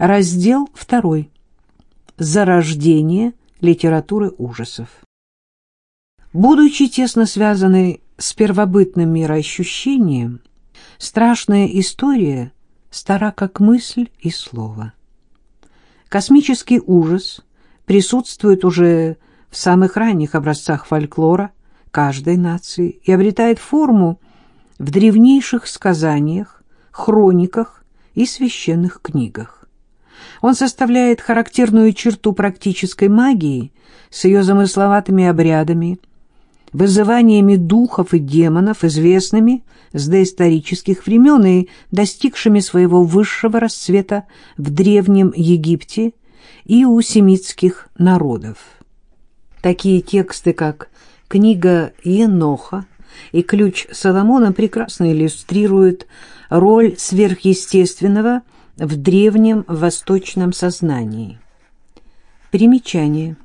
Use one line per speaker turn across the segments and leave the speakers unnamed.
Раздел второй. Зарождение литературы ужасов. Будучи тесно связанной с первобытным мироощущением, страшная история стара как мысль и слово. Космический ужас присутствует уже в самых ранних образцах фольклора каждой нации и обретает форму в древнейших сказаниях, хрониках и священных книгах. Он составляет характерную черту практической магии с ее замысловатыми обрядами, вызываниями духов и демонов, известными с доисторических времен и достигшими своего высшего расцвета в Древнем Египте и у семитских народов. Такие тексты, как книга Еноха и ключ Соломона, прекрасно иллюстрируют роль сверхъестественного в древнем восточном сознании. Примечание.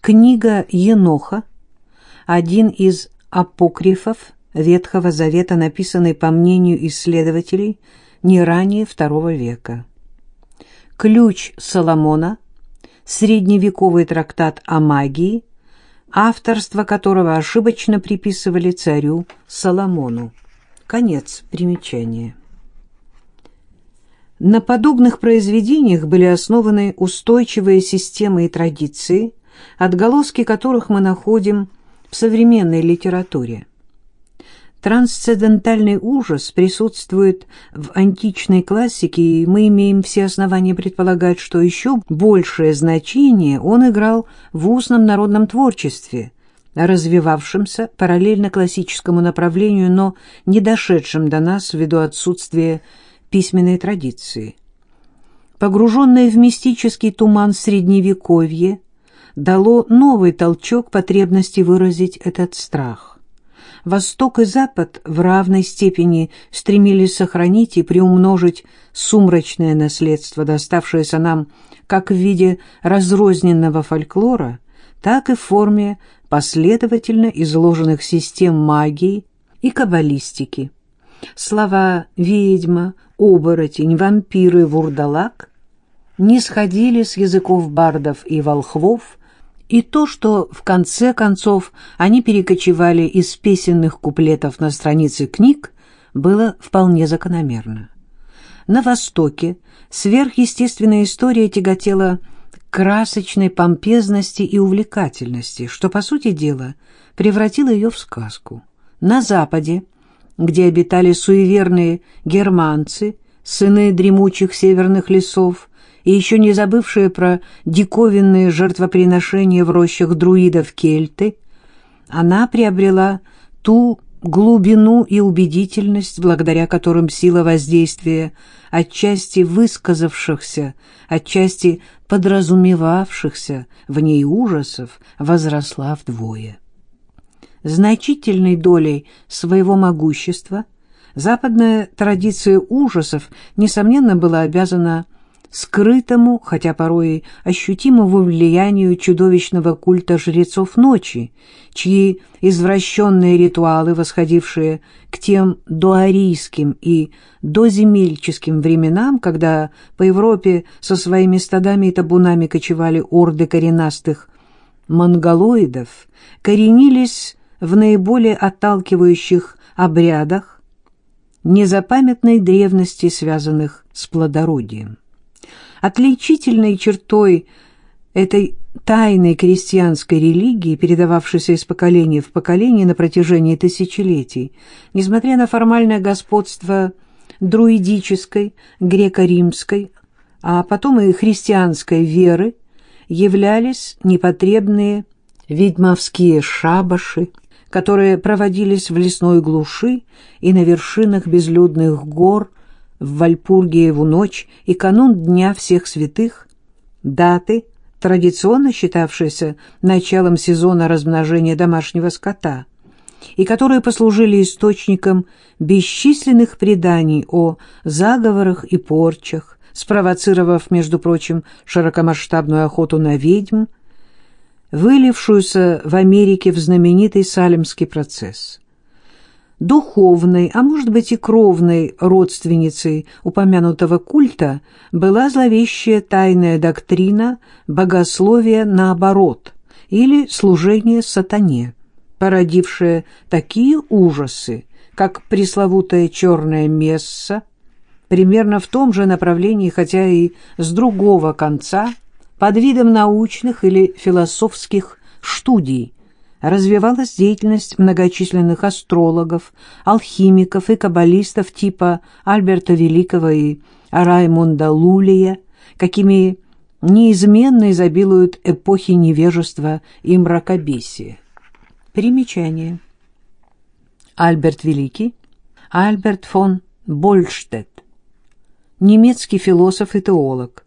Книга Еноха – один из апокрифов Ветхого Завета, написанный, по мнению исследователей, не ранее II века. Ключ Соломона – средневековый трактат о магии, авторство которого ошибочно приписывали царю Соломону. Конец примечания. На подобных произведениях были основаны устойчивые системы и традиции, отголоски которых мы находим в современной литературе. Трансцендентальный ужас присутствует в античной классике, и мы имеем все основания предполагать, что еще большее значение он играл в устном народном творчестве, развивавшемся параллельно классическому направлению, но не дошедшем до нас ввиду отсутствия письменной традиции. Погруженное в мистический туман Средневековье дало новый толчок потребности выразить этот страх. Восток и Запад в равной степени стремились сохранить и приумножить сумрачное наследство, доставшееся нам как в виде разрозненного фольклора, так и в форме последовательно изложенных систем магии и каббалистики. Слова «ведьма», «оборотень», «вампиры», «вурдалак» не сходили с языков бардов и волхвов, и то, что в конце концов они перекочевали из песенных куплетов на страницы книг, было вполне закономерно. На Востоке сверхъестественная история тяготела красочной помпезности и увлекательности, что, по сути дела, превратило ее в сказку. На Западе, где обитали суеверные германцы, сыны дремучих северных лесов, и еще не забывшие про диковинные жертвоприношения в рощах друидов кельты, она приобрела ту глубину и убедительность, благодаря которым сила воздействия отчасти высказавшихся, отчасти подразумевавшихся в ней ужасов возросла вдвое. Значительной долей своего могущества западная традиция ужасов, несомненно, была обязана скрытому, хотя порой и ощутимому влиянию чудовищного культа жрецов ночи, чьи извращенные ритуалы, восходившие к тем доарийским и доземельческим временам, когда по Европе со своими стадами и табунами кочевали орды коренастых монголоидов, коренились в наиболее отталкивающих обрядах незапамятной древности, связанных с плодородием. Отличительной чертой этой тайной крестьянской религии, передававшейся из поколения в поколение на протяжении тысячелетий, несмотря на формальное господство друидической, греко-римской, а потом и христианской веры, являлись непотребные ведьмовские шабаши, которые проводились в лесной глуши и на вершинах безлюдных гор в Вальпургиеву ночь и канун Дня всех святых, даты, традиционно считавшиеся началом сезона размножения домашнего скота, и которые послужили источником бесчисленных преданий о заговорах и порчах, спровоцировав, между прочим, широкомасштабную охоту на ведьм, вылившуюся в Америке в знаменитый Салемский процесс. Духовной, а может быть и кровной родственницей упомянутого культа была зловещая тайная доктрина богословия наоборот или служение сатане, породившая такие ужасы, как пресловутая черная месса, примерно в том же направлении, хотя и с другого конца, под видом научных или философских студий, развивалась деятельность многочисленных астрологов, алхимиков и каббалистов типа Альберта Великого и Раймонда Лулия, какими неизменно изобилуют эпохи невежества и мракобесия. Примечание. Альберт Великий, Альберт фон Больштедт, немецкий философ и теолог,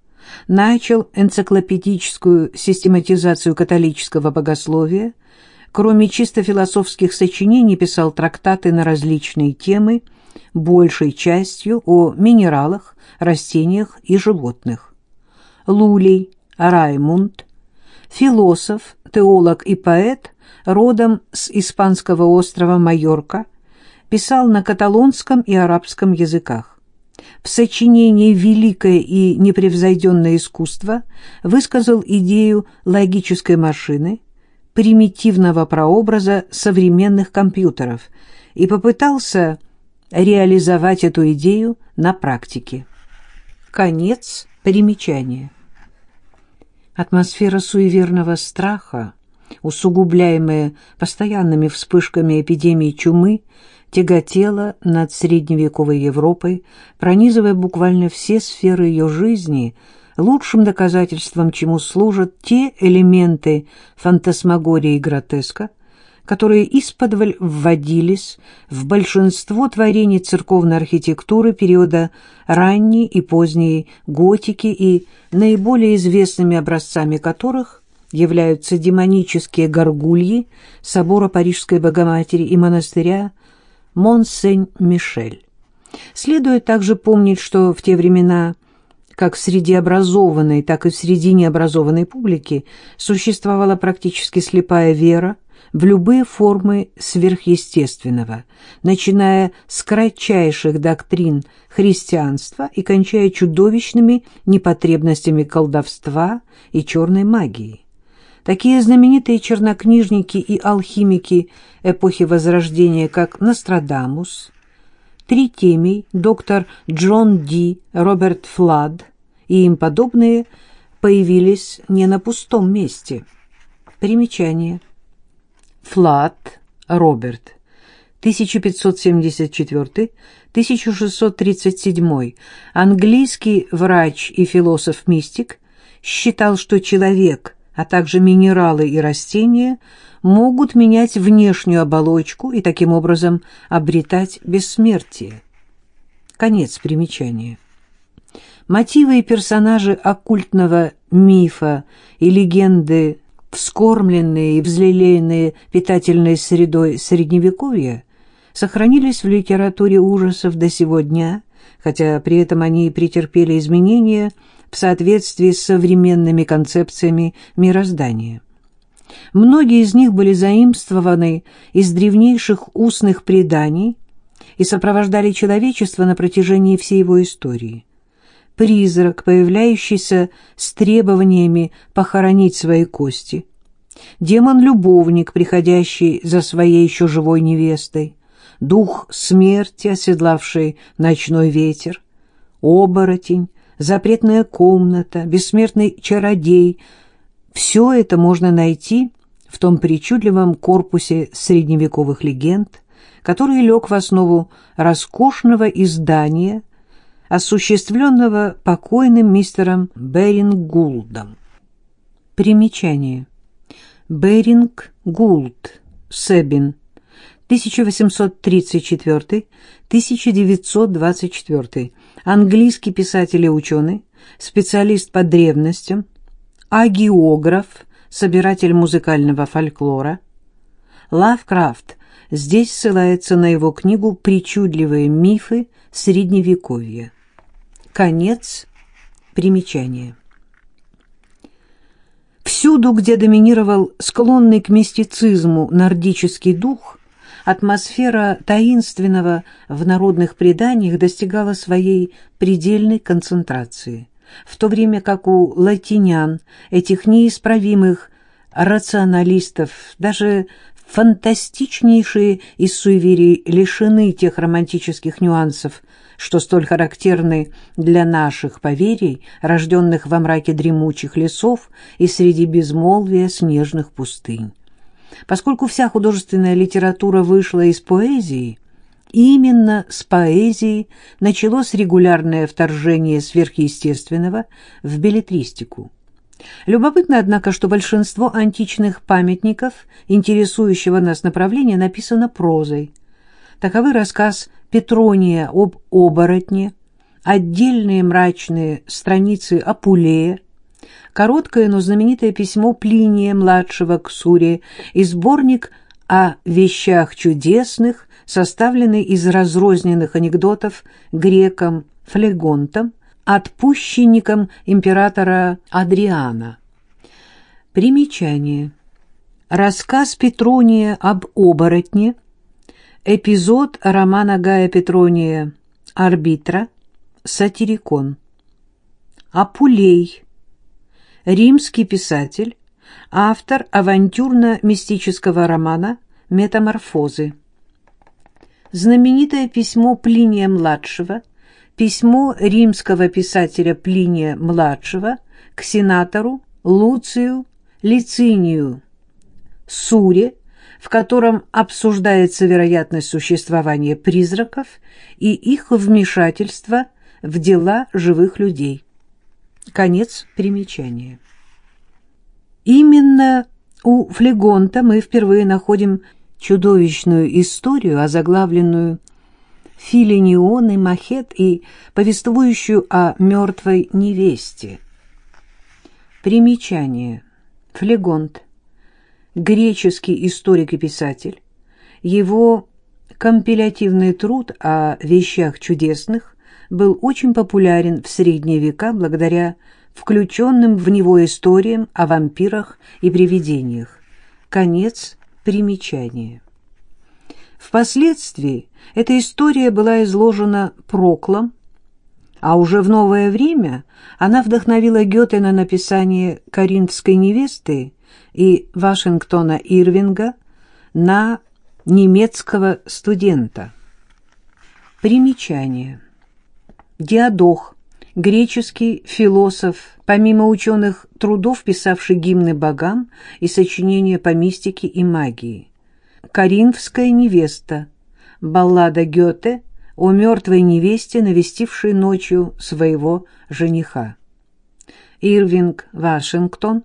начал энциклопедическую систематизацию католического богословия – Кроме чисто философских сочинений, писал трактаты на различные темы, большей частью о минералах, растениях и животных. Лулей Раймунд, философ, теолог и поэт, родом с испанского острова Майорка, писал на каталонском и арабском языках. В сочинении «Великое и непревзойденное искусство» высказал идею логической машины – примитивного прообраза современных компьютеров и попытался реализовать эту идею на практике. Конец примечания. Атмосфера суеверного страха, усугубляемая постоянными вспышками эпидемии чумы, тяготела над средневековой Европой, пронизывая буквально все сферы ее жизни – лучшим доказательством чему служат те элементы фантасмагории и гротеска, которые исподволь вводились в большинство творений церковной архитектуры периода ранней и поздней готики и наиболее известными образцами которых являются демонические горгульи собора Парижской Богоматери и монастыря Монсень-Мишель. Следует также помнить, что в те времена – как среди образованной, так и среди необразованной публики существовала практически слепая вера в любые формы сверхъестественного, начиная с кратчайших доктрин христианства и кончая чудовищными непотребностями колдовства и черной магии. Такие знаменитые чернокнижники и алхимики эпохи Возрождения, как Нострадамус, Тритемий, доктор Джон Ди, Роберт Флад и им подобные появились не на пустом месте. Примечание. Флад Роберт, 1574-1637, английский врач и философ-мистик, считал, что человек, а также минералы и растения – могут менять внешнюю оболочку и таким образом обретать бессмертие. Конец примечания. Мотивы и персонажи оккультного мифа и легенды, вскормленные и взлелеянные питательной средой Средневековья, сохранились в литературе ужасов до сего дня, хотя при этом они претерпели изменения в соответствии с современными концепциями мироздания. Многие из них были заимствованы из древнейших устных преданий и сопровождали человечество на протяжении всей его истории. Призрак, появляющийся с требованиями похоронить свои кости, демон-любовник, приходящий за своей еще живой невестой, дух смерти, оседлавший ночной ветер, оборотень, запретная комната, бессмертный чародей — все это можно найти в том причудливом корпусе средневековых легенд, который лег в основу роскошного издания, осуществленного покойным мистером Беринг-Гулдом. Примечание. Беринг-Гулд, Себин, 1834-1924, английский писатель и ученый, специалист по древностям, агиограф, собиратель музыкального фольклора. Лавкрафт здесь ссылается на его книгу «Причудливые мифы Средневековья». Конец примечания. Всюду, где доминировал склонный к мистицизму нордический дух, атмосфера таинственного в народных преданиях достигала своей предельной концентрации, в то время как у латинян, этих неисправимых рационалистов, даже фантастичнейшие из суеверий лишены тех романтических нюансов, что столь характерны для наших поверий, рожденных во мраке дремучих лесов и среди безмолвия снежных пустынь. Поскольку вся художественная литература вышла из поэзии, именно с поэзии началось регулярное вторжение сверхъестественного в билетристику. Любопытно, однако, что большинство античных памятников, интересующего нас направления, написано прозой. Таковы рассказ Петрония об оборотне, отдельные мрачные страницы Апулея, короткое, но знаменитое письмо Плиния-младшего к Суре и сборник о вещах чудесных, составленный из разрозненных анекдотов греком Флегонтом, отпущенником императора Адриана. Примечание. Рассказ Петрония об оборотне, эпизод романа Гая Петрония «Арбитра», «Сатирикон». Апулей, римский писатель, автор авантюрно-мистического романа «Метаморфозы». Знаменитое письмо Плиния-младшего – письмо римского писателя Плиния-младшего к сенатору Луцию Лицинию Суре, в котором обсуждается вероятность существования призраков и их вмешательства в дела живых людей. Конец примечания. Именно у Флегонта мы впервые находим чудовищную историю, озаглавленную Филинион и Махет и повествующую о мертвой невесте. Примечание. Флегонт. Греческий историк и писатель. Его компилятивный труд о вещах чудесных был очень популярен в средние века благодаря включенным в него историям о вампирах и привидениях. Конец примечания. Впоследствии эта история была изложена Проклом, а уже в новое время она вдохновила Гёте на написание «Коринфской невесты» и Вашингтона Ирвинга на немецкого студента. Примечание. Диадох, греческий философ, помимо ученых трудов, писавший гимны богам и сочинения по мистике и магии. «Коринфская невеста», баллада Гёте о мертвой невесте, навестившей ночью своего жениха. Ирвинг Вашингтон,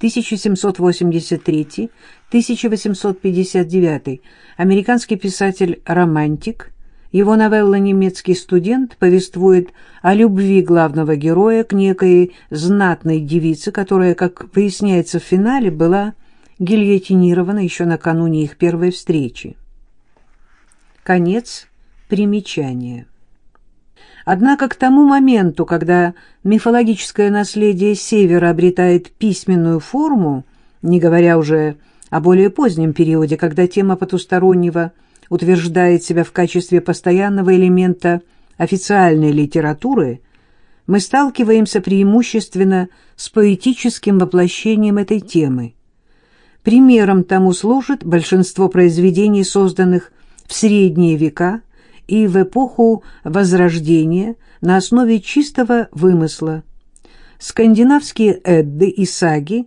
1783-1859, американский писатель-романтик. Его новелла «Немецкий студент» повествует о любви главного героя к некой знатной девице, которая, как выясняется в финале, была гильотинирована еще накануне их первой встречи. Конец примечания. Однако к тому моменту, когда мифологическое наследие Севера обретает письменную форму, не говоря уже о более позднем периоде, когда тема потустороннего утверждает себя в качестве постоянного элемента официальной литературы, мы сталкиваемся преимущественно с поэтическим воплощением этой темы – Примером тому служит большинство произведений, созданных в средние века и в эпоху Возрождения на основе чистого вымысла. Скандинавские эдды и саги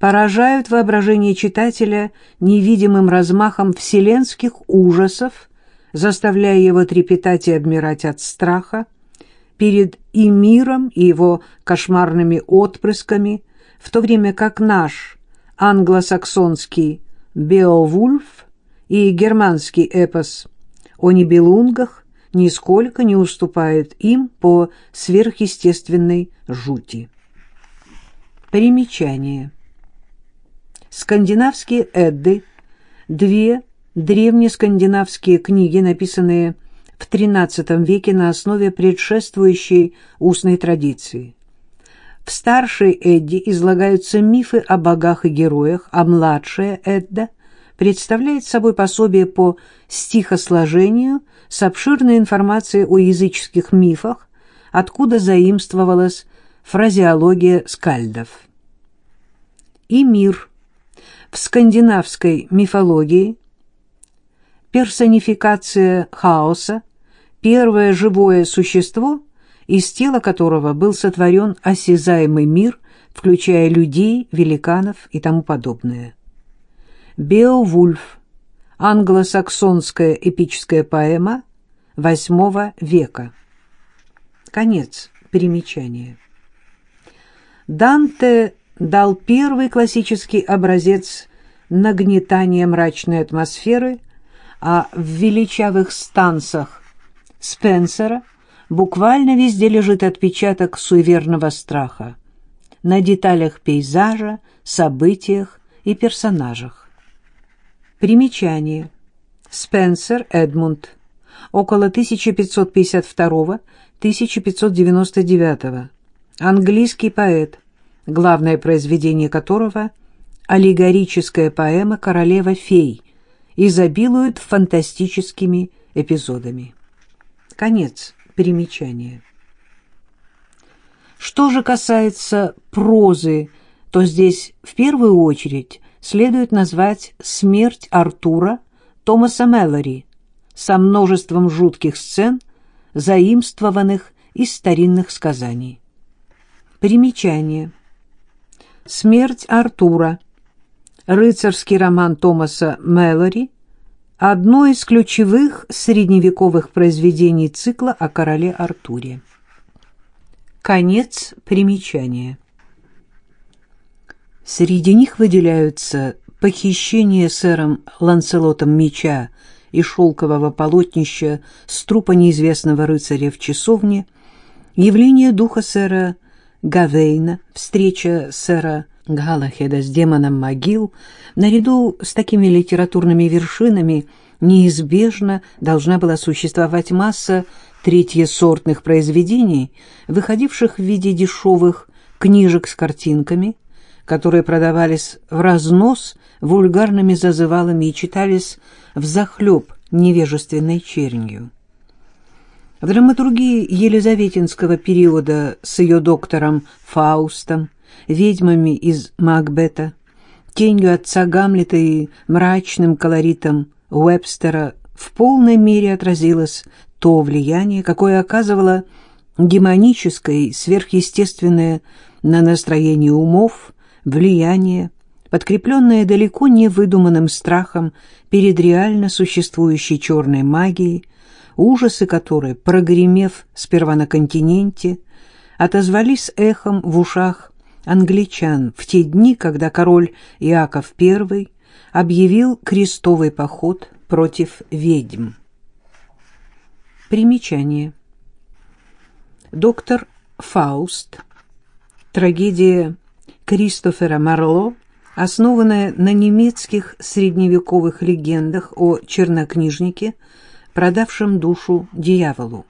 поражают воображение читателя невидимым размахом вселенских ужасов, заставляя его трепетать и обмирать от страха перед и миром, и его кошмарными отпрысками, в то время как наш англосаксонский «Беовульф» и германский эпос о небелунгах нисколько не уступают им по сверхъестественной жути. Примечание. Скандинавские Эдды – две древнескандинавские книги, написанные в XIII веке на основе предшествующей устной традиции. В старшей Эдде излагаются мифы о богах и героях, а младшая Эдда представляет собой пособие по стихосложению с обширной информацией о языческих мифах, откуда заимствовалась фразеология скальдов. И мир в скандинавской мифологии персонификация хаоса, первое живое существо, из тела которого был сотворен осязаемый мир, включая людей, великанов и тому подобное. Беовульф, англосаксонская эпическая поэма VIII века. Конец примечания. Данте дал первый классический образец нагнетания мрачной атмосферы, а в величавых станцах Спенсера буквально везде лежит отпечаток суеверного страха на деталях пейзажа, событиях и персонажах. Примечание. Спенсер Эдмунд. Около 1552-1599. Английский поэт, главное произведение которого — аллегорическая поэма «Королева фей», изобилует фантастическими эпизодами. Конец примечания. Что же касается прозы, то здесь в первую очередь следует назвать «Смерть Артура» Томаса Мэллори со множеством жутких сцен, заимствованных из старинных сказаний. Примечание. «Смерть Артура» рыцарский роман Томаса Мэллори, одно из ключевых средневековых произведений цикла о короле Артуре. Конец примечания. Среди них выделяются похищение сэром Ланселотом меча и шелкового полотнища с трупа неизвестного рыцаря в часовне, явление духа сэра Гавейна, встреча сэра Галахеда с демоном могил, наряду с такими литературными вершинами неизбежно должна была существовать масса третьесортных произведений, выходивших в виде дешевых книжек с картинками, которые продавались в разнос вульгарными зазывалами и читались взахлеб невежественной чернью. В драматургии елизаветинского периода с ее доктором Фаустом, ведьмами из Макбета, тенью отца Гамлета и мрачным колоритом Уэбстера в полной мере отразилось то влияние, какое оказывало демоническое и сверхъестественное на настроение умов влияние, подкрепленное далеко не выдуманным страхом перед реально существующей черной магией, ужасы которой, прогремев сперва на континенте, отозвались эхом в ушах англичан в те дни, когда король Иаков I объявил крестовый поход против ведьм. Примечание. Доктор Фауст. Трагедия Кристофера Марло, основанная на немецких средневековых легендах о чернокнижнике, продавшем душу дьяволу.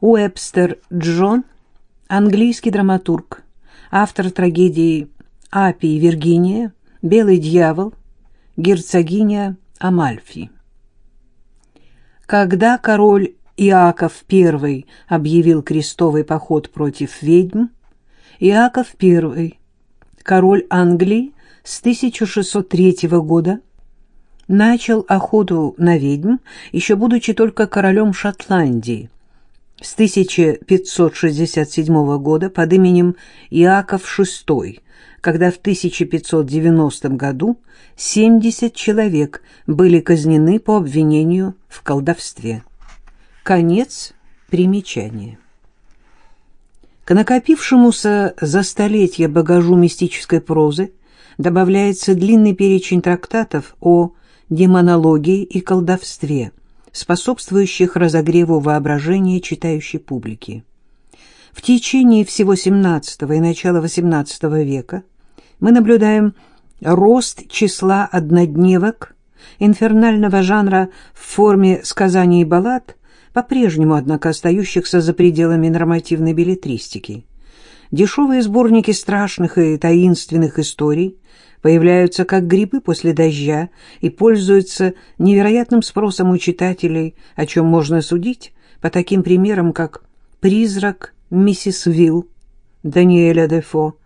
Уэбстер Джон, английский драматург, автор трагедии «Апи и Виргиния», «Белый дьявол», «Герцогиня Амальфи». Когда король Иаков I объявил крестовый поход против ведьм, Иаков I, король Англии с 1603 года, начал охоту на ведьм, еще будучи только королем Шотландии. С 1567 года под именем Иаков VI, когда в 1590 году 70 человек были казнены по обвинению в колдовстве. Конец примечания. К накопившемуся за столетия багажу мистической прозы добавляется длинный перечень трактатов о демонологии и колдовстве, способствующих разогреву воображения читающей публики. В течение всего XVII и начала XVIII века мы наблюдаем рост числа однодневок, инфернального жанра в форме сказаний и баллад – по-прежнему, однако, остающихся за пределами нормативной билетристики. Дешевые сборники страшных и таинственных историй появляются как грибы после дождя и пользуются невероятным спросом у читателей, о чем можно судить по таким примерам, как «Призрак миссис Вилл» Даниэля Дефо,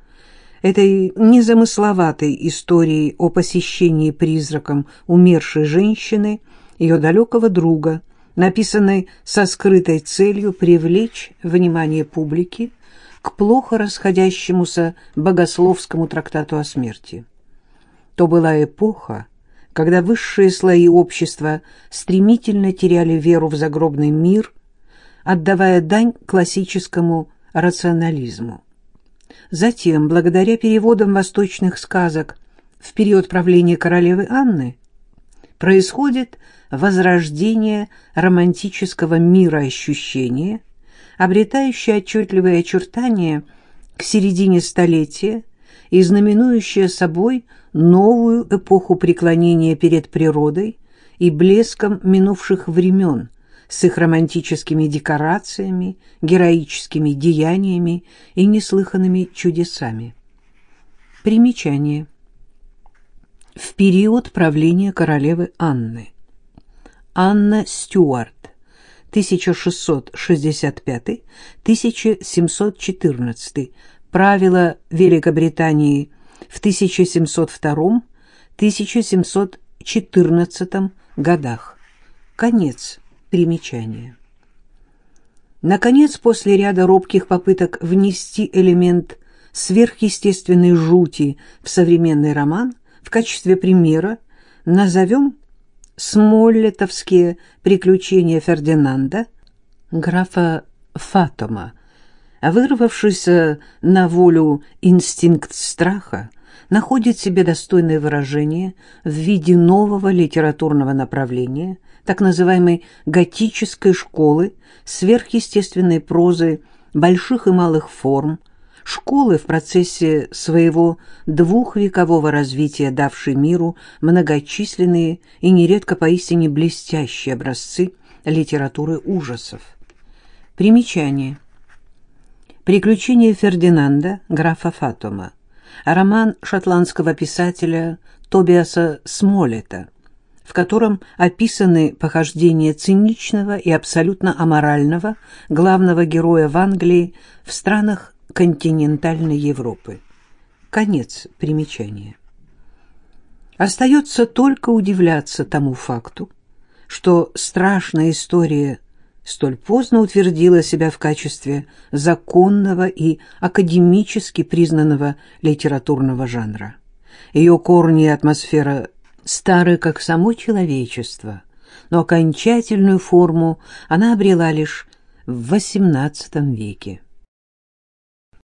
этой незамысловатой истории о посещении призраком умершей женщины, ее далекого друга, написанной со скрытой целью привлечь внимание публики к плохо расходящемуся богословскому трактату о смерти. То была эпоха, когда высшие слои общества стремительно теряли веру в загробный мир, отдавая дань классическому рационализму. Затем, благодаря переводам восточных сказок в период правления королевы Анны, происходит возрождение романтического мира ощущения, обретающее отчетливые очертания к середине столетия и знаменующее собой новую эпоху преклонения перед природой и блеском минувших времен с их романтическими декорациями, героическими деяниями и неслыханными чудесами. Примечание. В период правления королевы Анны. Анна Стюарт, 1665-1714, правила Великобритании в 1702-1714 годах. Конец примечания. Наконец, после ряда робких попыток внести элемент сверхъестественной жути в современный роман, в качестве примера назовем «Смоллетовские приключения Фердинанда» графа Фатома, вырвавшийся на волю инстинкт страха, находит себе достойное выражение в виде нового литературного направления, так называемой готической школы сверхъестественной прозы больших и малых форм, школы в процессе своего двухвекового развития, давшей миру многочисленные и нередко поистине блестящие образцы литературы ужасов. Примечание. «Приключения Фердинанда, графа Фатома» роман шотландского писателя Тобиаса Смолета, в котором описаны похождения циничного и абсолютно аморального главного героя в Англии в странах континентальной Европы. Конец примечания. Остается только удивляться тому факту, что страшная история столь поздно утвердила себя в качестве законного и академически признанного литературного жанра. Ее корни и атмосфера стары, как само человечество, но окончательную форму она обрела лишь в XVIII веке.